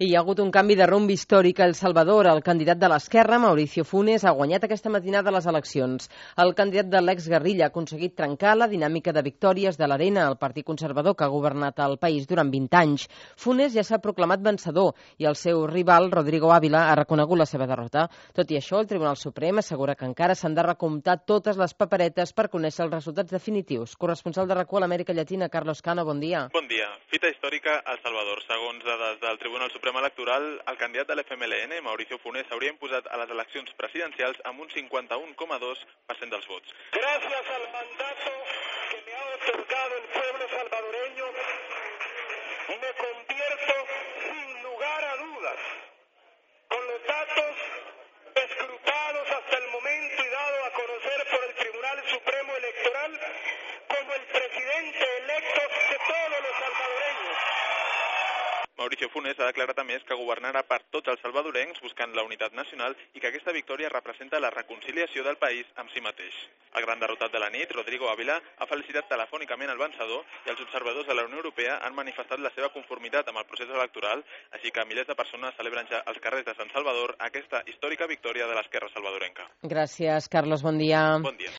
I hi ha hagut un canvi de rumb històric a El Salvador. El candidat de l'esquerra, Mauricio Funes, ha guanyat aquesta matinada les eleccions. El candidat de l'ex-guerrilla ha aconseguit trencar la dinàmica de victòries de l'Arena, el partit conservador que ha governat el país durant 20 anys. Funes ja s'ha proclamat vencedor i el seu rival, Rodrigo Ávila, ha reconegut la seva derrota. Tot i això, el Tribunal Suprem assegura que encara s'han de recomptar totes les paperetes per conèixer els resultats definitius. Corresponsal de RACU a l'Amèrica Llatina, Carlos Cano, bon dia. Bon dia. Fita històrica al Salvador. Segons dades del Tribunal Suprem Electoral, el candidat de l'FMLN, Mauricio Funes, s'hauria imposat a les eleccions presidencials amb un 51,2% dels vots. Gracias al mandato que me ha otorgado el pueblo salvadoreño, me convierto sin lugar a dudas con los datos escrutados hasta el momento y dado a conocer por el Tribunal Supremo Electoral como el presidente electo de todos. Mauricio Funes ha declarat a més que governarà per tots els salvadorencs buscant la unitat nacional i que aquesta victòria representa la reconciliació del país amb si mateix. El gran derrotat de la nit, Rodrigo Ávila, ha felicitat telefònicament el vencedor i els observadors de la Unió Europea han manifestat la seva conformitat amb el procés electoral, així que milers de persones celebren ja als carrers de Sant Salvador aquesta històrica victòria de l'esquerra salvadorenca. Gràcies, Carlos. Bon dia. Bon dia.